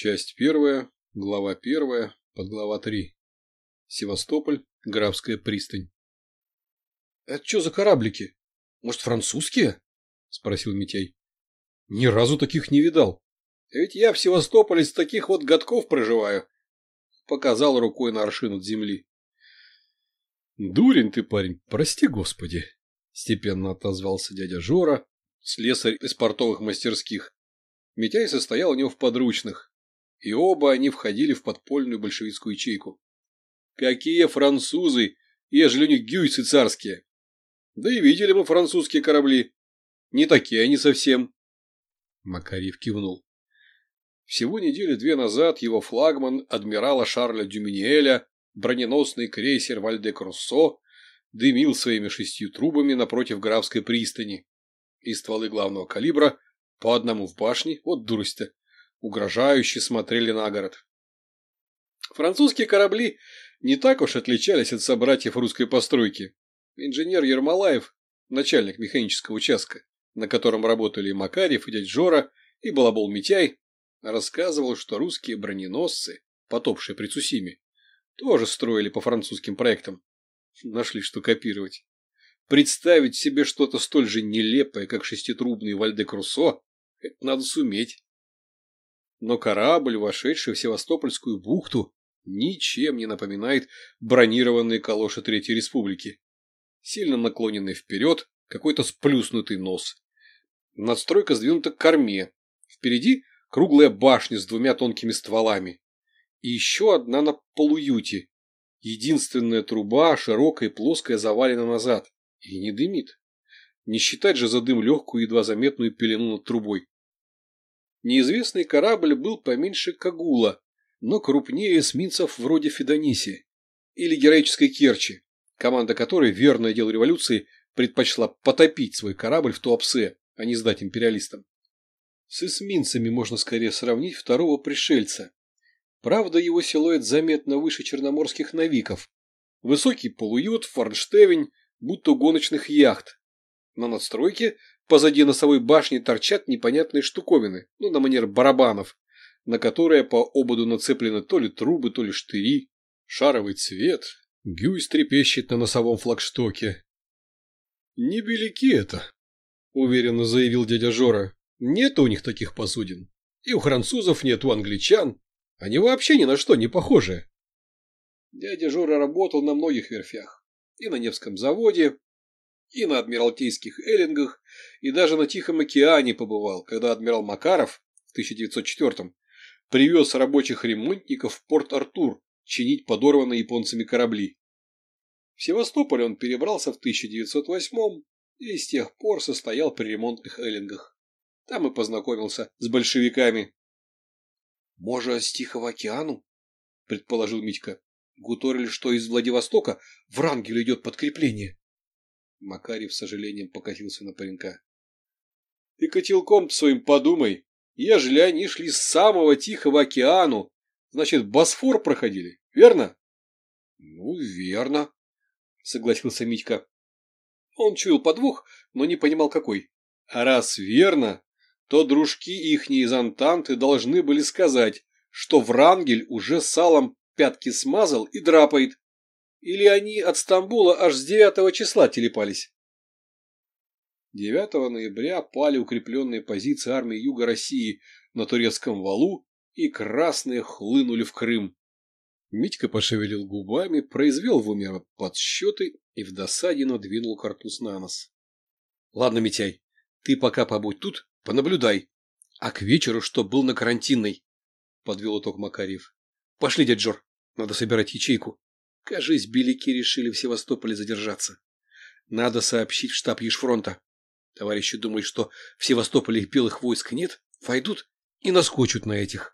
Часть первая, глава первая, подглава три. Севастополь, Графская пристань. — Это что за кораблики? Может, французские? — спросил Митяй. — Ни разу таких не видал. Ведь я в Севастополе с таких вот годков проживаю. Показал рукой на аршин от земли. — Дурень ты, парень, прости господи, — степенно отозвался дядя Жора, слесарь из портовых мастерских. Митяй состоял у него в подручных, и оба они входили в подпольную большевистскую ячейку. Какие французы, ежели у них гюйсы царские! Да и видели мы французские корабли. Не такие они совсем. Макарьев кивнул. Всего недели две назад его флагман адмирала Шарля Дюминиэля, броненосный крейсер Вальде Круссо, дымил своими шестью трубами напротив Графской пристани, и стволы главного калибра по одному в башне, вот дурость-то, угрожающе смотрели на город. Французские корабли не так уж отличались от собратьев русской постройки. Инженер Ермолаев, начальник механического участка, на котором работали и Макарьев, и дядь Жора, и Балабол Митяй, рассказывал, что русские броненосцы, потопшие при Цусиме, тоже строили по французским проектам. Нашли, что копировать. Представить себе что-то столь же нелепое, как шеститрубный Вальде Круссо, это надо суметь. Но корабль, вошедший в Севастопольскую бухту, ничем не напоминает бронированные калоши Третьей Республики. Сильно наклоненный вперед, какой-то сплюснутый нос. Надстройка сдвинута к корме. Впереди круглая башня с двумя тонкими стволами. И еще одна на полуюте. Единственная труба, широкая и плоская, завалена назад. И не дымит. Не считать же за дым легкую, едва заметную пелену над трубой. Неизвестный корабль был поменьше Кагула, но крупнее эсминцев вроде Федониси или героической Керчи, команда которой, верное дело революции, предпочла потопить свой корабль в Туапсе, а не сдать империалистам. С эсминцами можно скорее сравнить второго пришельца. Правда, его силуэт заметно выше черноморских навиков. Высокий полуют, форнштевень, будто гоночных яхт. На надстройке позади носовой башни торчат непонятные штуковины, ну, на манер барабанов, на которые по ободу нацеплены то ли трубы, то ли штыри. Шаровый цвет. Гюйс трепещет на носовом флагштоке. «Не беляки это», — уверенно заявил дядя Жора. «Нет у них таких посудин. И у французов нет, у англичан. Они вообще ни на что не похожи». Дядя Жора работал на многих верфях. И на Невском заводе, и на Адмиралтейских эллингах, и даже на Тихом океане побывал, когда адмирал Макаров в 1904 привез рабочих ремонтников в Порт-Артур чинить подорванные японцами корабли. В Севастополь он перебрался в 1908 и с тех пор состоял при ремонтных эллингах. Там и познакомился с большевиками. — Может, с Тихого океану? — предположил Митька. — Гуторили, что из Владивостока в Рангель идет подкрепление. Макарий с сожалением покатился на паренька. — Ты котелком своим подумай, Ежели они шли с самого Тихого океану, значит, Босфор проходили, верно? — Ну, верно, — согласился Митька. Он чуял подвох, но не понимал какой. А раз верно, то дружки ихние из Антанты должны были сказать, что Врангель уже салом пятки смазал и драпает. Или они от Стамбула аж с 9 числа телепались. 9 ноября пали укрепленные позиции армии Юга России на турецком валу, и красные хлынули в Крым. Митька пошевелил губами, произвел в уме подсчеты и в досаде надвинул картуз на нос. — Ладно, Митяй, ты пока побудь тут, понаблюдай. А к вечеру, чтоб был на карантинной, — подвел итог Макарьев. — Пошли, дядь Жор, надо собирать ячейку. Кажись, беляки решили в Севастополе задержаться. Надо сообщить в штаб Ежфронта. Товарищи думают, что в Севастополе белых войск нет, войдут и наскочут на этих.